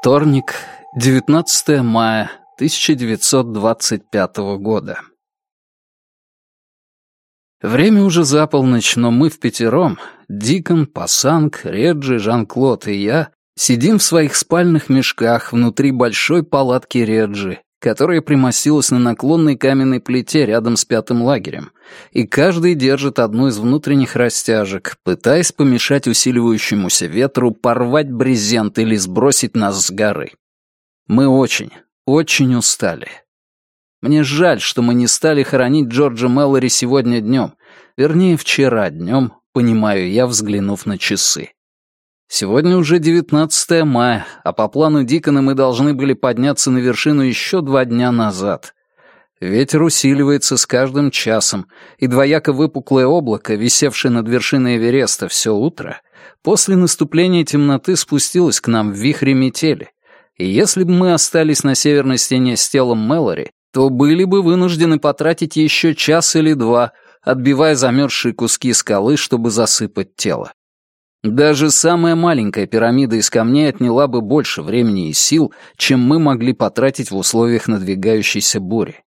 Вторник, 19 мая 1925 года. Время уже за полночь, но мы в пятером, Дикон, Пасанг, Реджи, Жан-Клод и я, сидим в своих спальных мешках внутри большой палатки Реджи, которая примостилась на наклонной каменной плите рядом с пятым лагерем, и каждый держит одну из внутренних растяжек, пытаясь помешать усиливающемуся ветру порвать брезент или сбросить нас с горы. Мы очень, очень устали. Мне жаль, что мы не стали хоронить Джорджа Мэллори сегодня днем, вернее, вчера днем, понимаю я, взглянув на часы. Сегодня уже 19 мая, а по плану Дикона мы должны были подняться на вершину еще два дня назад. Ветер усиливается с каждым часом, и двояко выпуклое облако, висевшее над вершиной Эвереста все утро, после наступления темноты спустилось к нам в вихре метели. И если бы мы остались на северной стене с телом Мэлори, то были бы вынуждены потратить еще час или два, отбивая замерзшие куски скалы, чтобы засыпать тело. Даже самая маленькая пирамида из камней отняла бы больше времени и сил, чем мы могли потратить в условиях надвигающейся бури.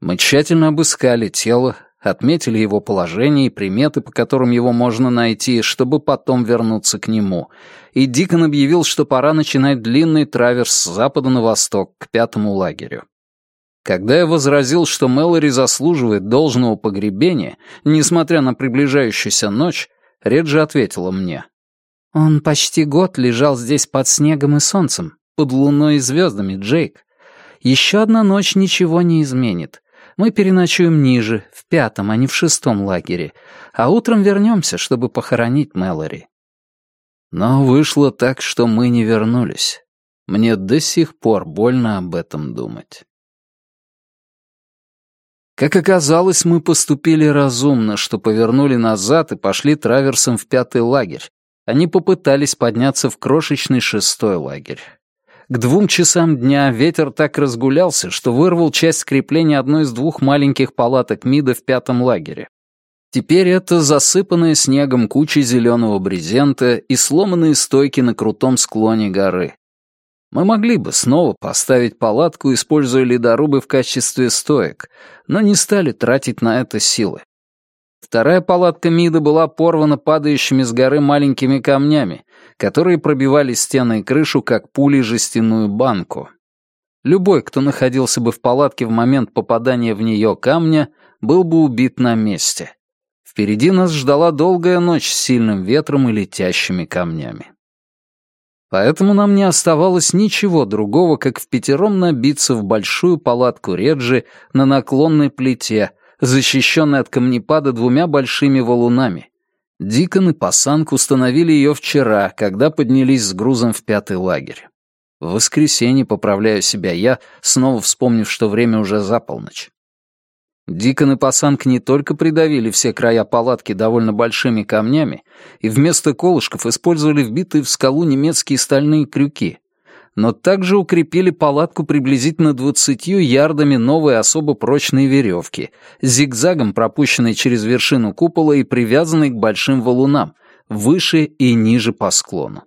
Мы тщательно обыскали тело, отметили его положение и приметы, по которым его можно найти, чтобы потом вернуться к нему, и Дикон объявил, что пора начинать длинный траверс с запада на восток, к пятому лагерю. Когда я возразил, что Мэлори заслуживает должного погребения, несмотря на приближающуюся ночь, Реджи ответила мне. «Он почти год лежал здесь под снегом и солнцем, под луной и звездами, Джейк. Еще одна ночь ничего не изменит. Мы переночуем ниже, в пятом, а не в шестом лагере, а утром вернемся, чтобы похоронить Мэлори». Но вышло так, что мы не вернулись. Мне до сих пор больно об этом думать. Как оказалось, мы поступили разумно, что повернули назад и пошли траверсом в пятый лагерь. Они попытались подняться в крошечный шестой лагерь. К двум часам дня ветер так разгулялся, что вырвал часть скрепления одной из двух маленьких палаток МИДа в пятом лагере. Теперь это засыпанная снегом куча зеленого брезента и сломанные стойки на крутом склоне горы. Мы могли бы снова поставить палатку, используя ледорубы в качестве стоек, но не стали тратить на это силы. Вторая палатка МИДа была порвана падающими с горы маленькими камнями, которые пробивали стены и крышу, как пули жестяную банку. Любой, кто находился бы в палатке в момент попадания в нее камня, был бы убит на месте. Впереди нас ждала долгая ночь с сильным ветром и летящими камнями. Поэтому нам не оставалось ничего другого, как в пятером набиться в большую палатку Реджи на наклонной плите, защищенной от камнепада двумя большими валунами. Дикон и Пасанг установили ее вчера, когда поднялись с грузом в пятый лагерь. В воскресенье поправляю себя я, снова вспомнив, что время уже за полночь. Дикон и Пасанг не только придавили все края палатки довольно большими камнями и вместо колышков использовали вбитые в скалу немецкие стальные крюки, но также укрепили палатку приблизительно двадцатью ярдами новой особо прочной веревки, зигзагом пропущенной через вершину купола и привязанной к большим валунам, выше и ниже по склону.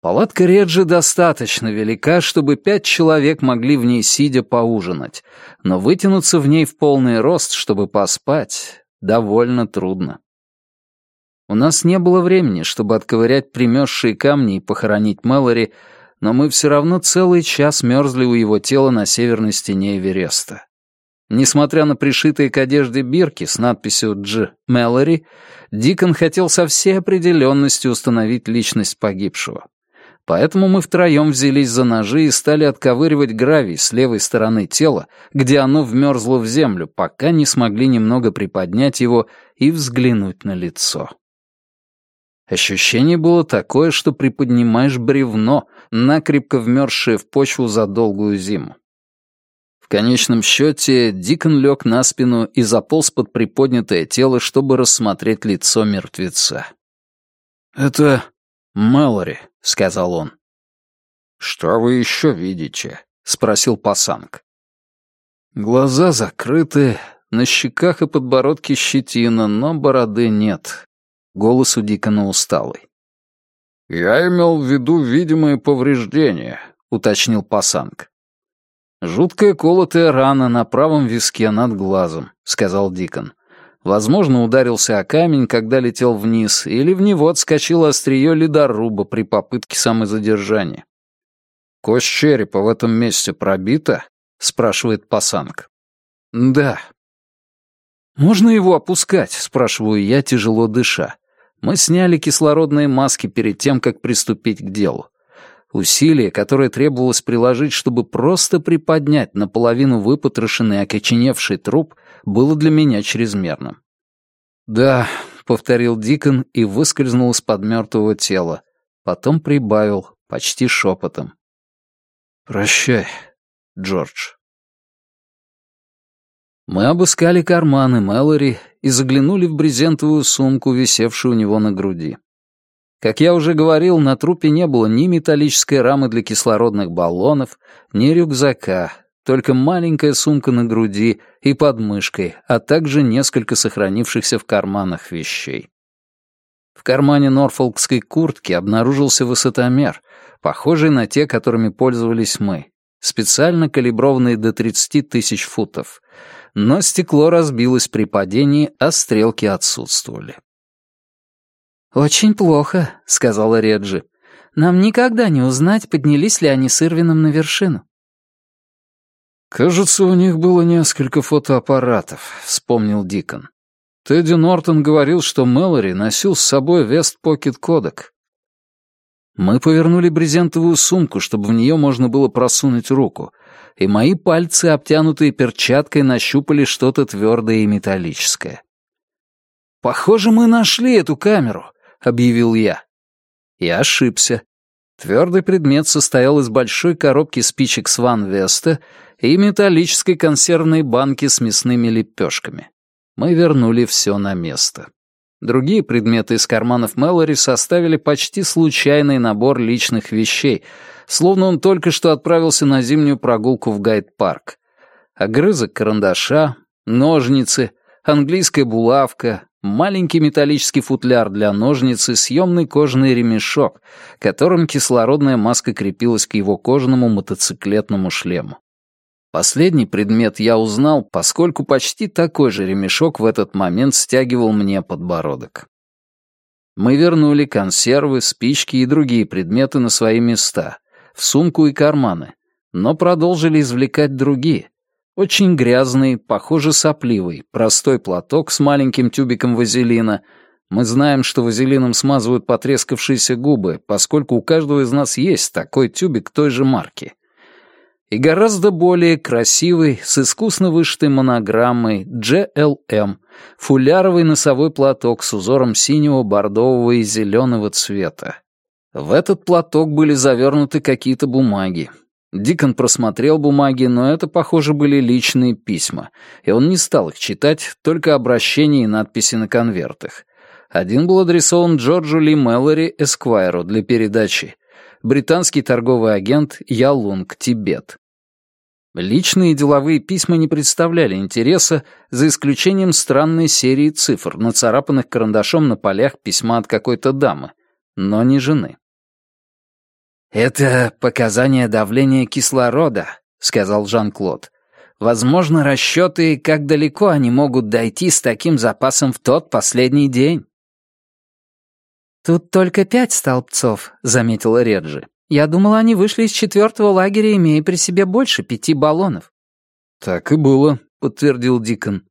Палатка Реджи достаточно велика, чтобы пять человек могли в ней сидя поужинать, но вытянуться в ней в полный рост, чтобы поспать, довольно трудно. У нас не было времени, чтобы отковырять примерзшие камни и похоронить Мэлори, но мы все равно целый час мерзли у его тела на северной стене Эвереста. Несмотря на пришитые к одежде бирки с надписью «Дж. Мэлори», Дикон хотел со всей определенностью установить личность погибшего. Поэтому мы втроем взялись за ножи и стали отковыривать гравий с левой стороны тела, где оно вмерзло в землю, пока не смогли немного приподнять его и взглянуть на лицо. Ощущение было такое, что приподнимаешь бревно, накрепко вмерзшее в почву за долгую зиму. В конечном счете Дикон лег на спину и заполз под приподнятое тело, чтобы рассмотреть лицо мертвеца. «Это Мэлори», — сказал он. «Что вы еще видите?» — спросил Пасанг. Глаза закрыты, на щеках и подбородке щетина, но бороды нет. Голос у Дикона усталый. «Я имел в виду видимые повреждения», — уточнил Пасанг. «Жуткая колотая рана на правом виске над глазом», — сказал Дикон. Возможно, ударился о камень, когда летел вниз, или в него отскочило острие ледоруба при попытке самозадержания. «Кость черепа в этом месте пробита?» — спрашивает Пасанг. «Да». «Можно его опускать?» — спрашиваю я, тяжело дыша. Мы сняли кислородные маски перед тем, как приступить к делу. Усилие, которое требовалось приложить, чтобы просто приподнять наполовину выпотрошенный окоченевший труп, было для меня чрезмерным. «Да», — повторил Дикон и выскользнул из-под мертвого тела. Потом прибавил, почти шепотом. «Прощай, Джордж». Мы обыскали карманы Мэлори и заглянули в брезентовую сумку, висевшую у него на груди. Как я уже говорил, на трупе не было ни металлической рамы для кислородных баллонов, ни рюкзака, только маленькая сумка на груди и под мышкой, а также несколько сохранившихся в карманах вещей. В кармане норфолкской куртки обнаружился высотомер, похожий на те, которыми пользовались мы, специально калиброванный до 30 тысяч футов, но стекло разбилось при падении, а стрелки отсутствовали. «Очень плохо», — сказала Реджи. «Нам никогда не узнать, поднялись ли они с Ирвином на вершину». «Кажется, у них было несколько фотоаппаратов», — вспомнил Дикон. Тедди Нортон говорил, что Мэлори носил с собой вест-покет-кодек. Мы повернули брезентовую сумку, чтобы в нее можно было просунуть руку, и мои пальцы, обтянутые перчаткой, нащупали что-то твердое и металлическое. «Похоже, мы нашли эту камеру», — объявил я. Я ошибся. Твердый предмет состоял из большой коробки спичек Сван Веста и металлической консервной банки с мясными лепешками. Мы вернули все на место. Другие предметы из карманов Мэлори составили почти случайный набор личных вещей, словно он только что отправился на зимнюю прогулку в гайд-парк. Огрызок карандаша, ножницы, английская булавка, маленький металлический футляр для ножниц и съемный кожаный ремешок, которым кислородная маска крепилась к его кожаному мотоциклетному шлему. Последний предмет я узнал, поскольку почти такой же ремешок в этот момент стягивал мне подбородок. Мы вернули консервы, спички и другие предметы на свои места, в сумку и карманы, но продолжили извлекать другие, очень грязный, похоже, сопливый, простой платок с маленьким тюбиком вазелина. Мы знаем, что вазелином смазывают потрескавшиеся губы, поскольку у каждого из нас есть такой тюбик той же марки. И гораздо более красивый, с искусно вышитой монограммой GLM, фуляровый носовой платок с узором синего, бордового и зеленого цвета. В этот платок были завернуты какие-то бумаги. Дикон просмотрел бумаги, но это, похоже, были личные письма, и он не стал их читать, только обращения и надписи на конвертах. Один был адресован Джорджу Ли Мэллори Эсквайру для передачи. Британский торговый агент Ялунг, Тибет. Личные деловые письма не представляли интереса, за исключением странной серии цифр, нацарапанных карандашом на полях письма от какой-то дамы, но не жены. «Это показание давления кислорода», — сказал Жан-Клод. «Возможно, расчеты, как далеко они могут дойти с таким запасом в тот последний день». «Тут только пять столбцов», — заметила Реджи. «Я думала, они вышли из четвертого лагеря, имея при себе больше пяти баллонов». «Так и было», — подтвердил Дикон.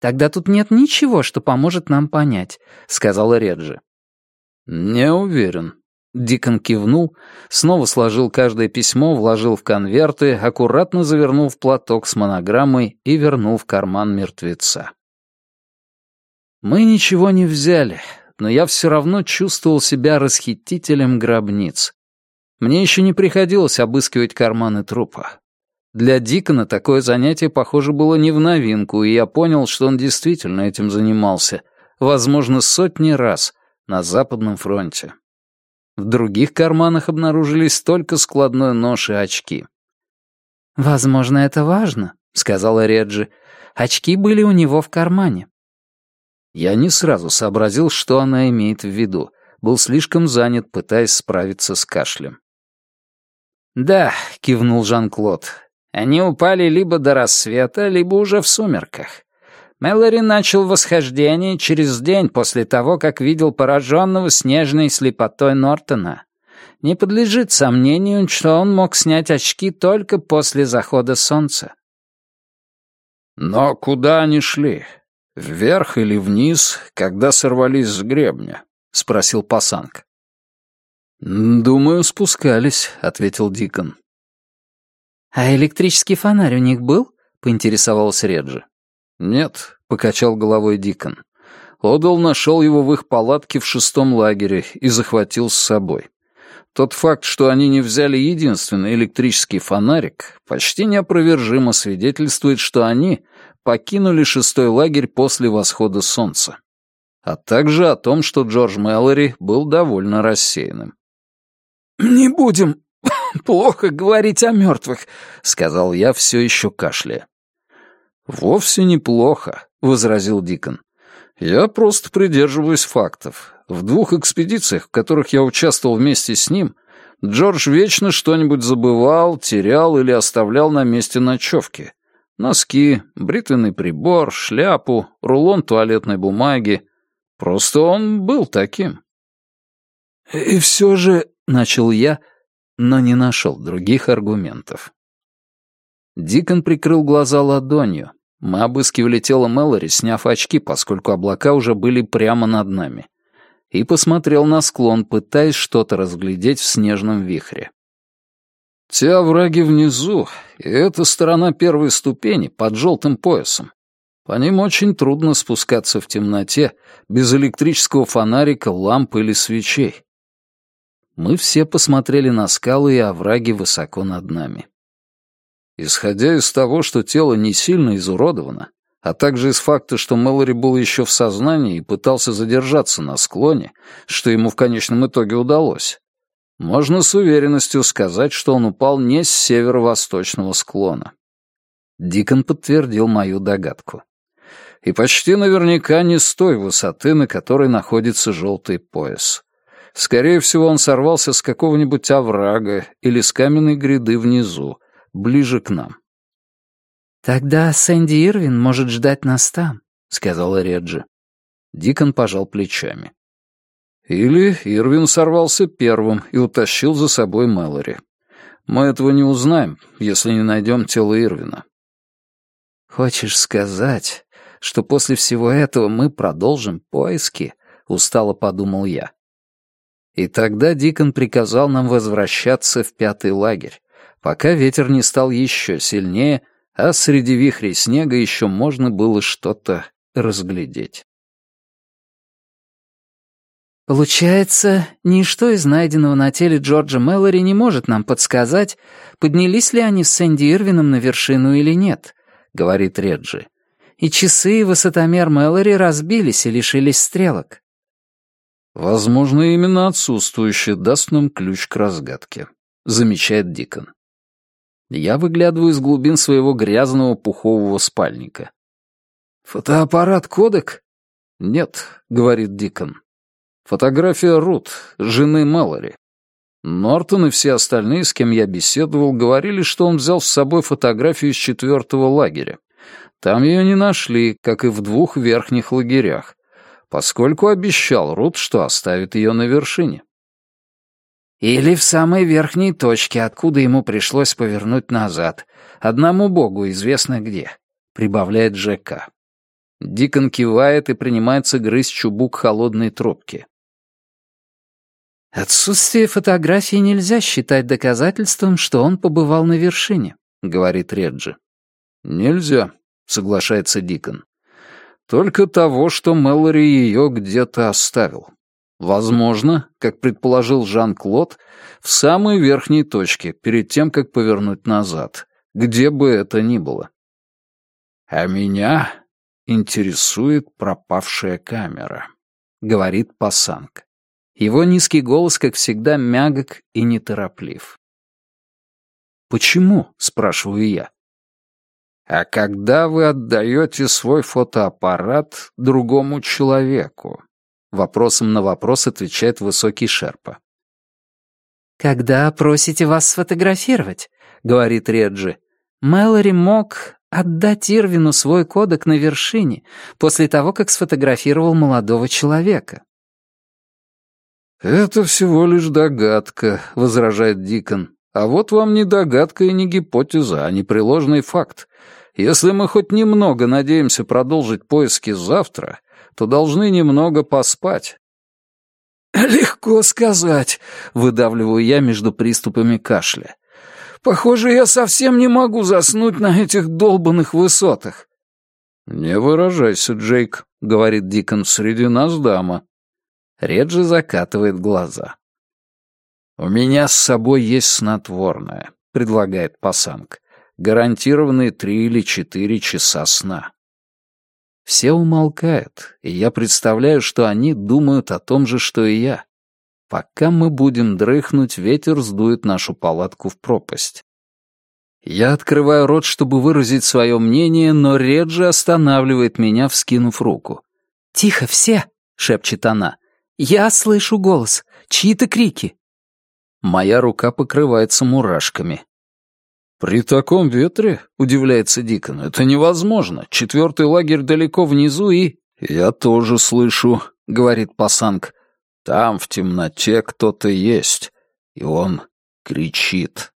«Тогда тут нет ничего, что поможет нам понять», — сказала Реджи. «Не уверен», Дикон кивнул, снова сложил каждое письмо, вложил в конверты, аккуратно завернул в платок с монограммой и вернул в карман мертвеца. Мы ничего не взяли, но я все равно чувствовал себя расхитителем гробниц. Мне еще не приходилось обыскивать карманы трупа. Для Дикона такое занятие, похоже, было не в новинку, и я понял, что он действительно этим занимался, возможно, сотни раз на Западном фронте. В других карманах обнаружились только складной нож и очки. «Возможно, это важно», — сказала Реджи. «Очки были у него в кармане». Я не сразу сообразил, что она имеет в виду. был слишком занят, пытаясь справиться с кашлем. «Да», — кивнул Жан-Клод, — «они упали либо до рассвета, либо уже в сумерках. Мэлори начал восхождение через день после того, как видел пораженного снежной слепотой Нортона. Не подлежит сомнению, что он мог снять очки только после захода солнца. «Но куда они шли? Вверх или вниз, когда сорвались с гребня?» — спросил Пасанг. «Думаю, спускались», — ответил Дикон. «А электрический фонарь у них был?» — поинтересовался Реджи. «Нет», — покачал головой Дикон. Одал нашел его в их палатке в шестом лагере и захватил с собой. Тот факт, что они не взяли единственный электрический фонарик, почти неопровержимо свидетельствует, что они покинули шестой лагерь после восхода солнца. А также о том, что Джордж Мэллори был довольно рассеянным. «Не будем плохо говорить о мертвых», — сказал я, все еще кашляя. «Вовсе неплохо», — возразил Дикон. «Я просто придерживаюсь фактов. В двух экспедициях, в которых я участвовал вместе с ним, Джордж вечно что-нибудь забывал, терял или оставлял на месте ночевки. Носки, бритвенный прибор, шляпу, рулон туалетной бумаги. Просто он был таким. «И все же...» — начал я, но не нашел других аргументов. Дикон прикрыл глаза ладонью. Мы обыскивали тело Мэлори, сняв очки, поскольку облака уже были прямо над нами и посмотрел на склон, пытаясь что-то разглядеть в снежном вихре. Те овраги внизу, и эта сторона первой ступени под желтым поясом. По ним очень трудно спускаться в темноте, без электрического фонарика, ламп или свечей. Мы все посмотрели на скалы и овраги высоко над нами. Исходя из того, что тело не сильно изуродовано, а также из факта, что Мэлори был еще в сознании и пытался задержаться на склоне, что ему в конечном итоге удалось, можно с уверенностью сказать, что он упал не с северо-восточного склона. Дикон подтвердил мою догадку. И почти наверняка не с той высоты, на которой находится желтый пояс. Скорее всего, он сорвался с какого-нибудь оврага или с каменной гряды внизу, ближе к нам. «Тогда Сэнди Ирвин может ждать нас там», — сказала Реджи. Дикон пожал плечами. Или Ирвин сорвался первым и утащил за собой Мэлори. Мы этого не узнаем, если не найдем тело Ирвина. «Хочешь сказать, что после всего этого мы продолжим поиски?» — устало подумал я. И тогда Дикон приказал нам возвращаться в пятый лагерь, пока ветер не стал еще сильнее — а среди вихрей снега еще можно было что-то разглядеть. Получается, ничто из найденного на теле Джорджа Мэллори не может нам подсказать, поднялись ли они с Сэнди Ирвином на вершину или нет, говорит Реджи. И часы и высотомер Мэллори разбились и лишились стрелок. Возможно, именно отсутствующее даст нам ключ к разгадке, замечает Дикон. Я выглядываю из глубин своего грязного пухового спальника. «Фотоаппарат Кодек?» «Нет», — говорит Дикон. «Фотография Рут, жены Мэлори. Нортон и все остальные, с кем я беседовал, говорили, что он взял с собой фотографию из четвертого лагеря. Там ее не нашли, как и в двух верхних лагерях, поскольку обещал Рут, что оставит ее на вершине. Или в самой верхней точке, откуда ему пришлось повернуть назад. Одному богу известно где», — прибавляет ЖК. Дикон кивает и принимается грызть чубук холодной трубки. «Отсутствие фотографии нельзя считать доказательством, что он побывал на вершине», — говорит Реджи. «Нельзя», — соглашается Дикон. «Только того, что Мэлори ее где-то оставил. Возможно, как предположил Жан-Клод, в самой верхней точке, перед тем, как повернуть назад, где бы это ни было. «А меня интересует пропавшая камера», — говорит Пасанг. Его низкий голос, как всегда, мягок и нетороплив. «Почему?» — спрашиваю я. «А когда вы отдаете свой фотоаппарат другому человеку?» Вопросом на вопрос отвечает высокий шерпа. «Когда просите вас сфотографировать», — говорит Реджи, Мэлори мог отдать Ирвину свой кодек на вершине после того, как сфотографировал молодого человека. «Это всего лишь догадка», — возражает Дикон. «А вот вам не догадка и не гипотеза, а непреложный факт. Если мы хоть немного надеемся продолжить поиски завтра, то должны немного поспать». «Легко сказать», — выдавливаю я между приступами кашля. «Похоже, я совсем не могу заснуть на этих долбанных высотах». «Не выражайся, Джейк», — говорит Дикон, — «среди нас дама». Реджи закатывает глаза. «У меня с собой есть снотворное», — предлагает пасанг. «Гарантированные три или четыре часа сна». Все умолкают, и я представляю, что они думают о том же, что и я. Пока мы будем дрыхнуть, ветер сдует нашу палатку в пропасть. Я открываю рот, чтобы выразить свое мнение, но Реджи останавливает меня, вскинув руку. «Тихо, все!» — шепчет она. «Я слышу голос. Чьи-то крики». Моя рука покрывается мурашками. «При таком ветре?» — удивляется Дикон. «Это невозможно. Четвертый лагерь далеко внизу и...» «Я тоже слышу», — говорит Пасанг. «Там в темноте кто-то есть, и он кричит».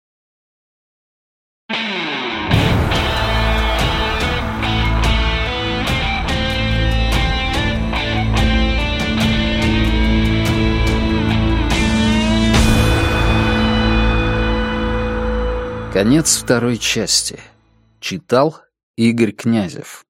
Конец второй части. Читал Игорь Князев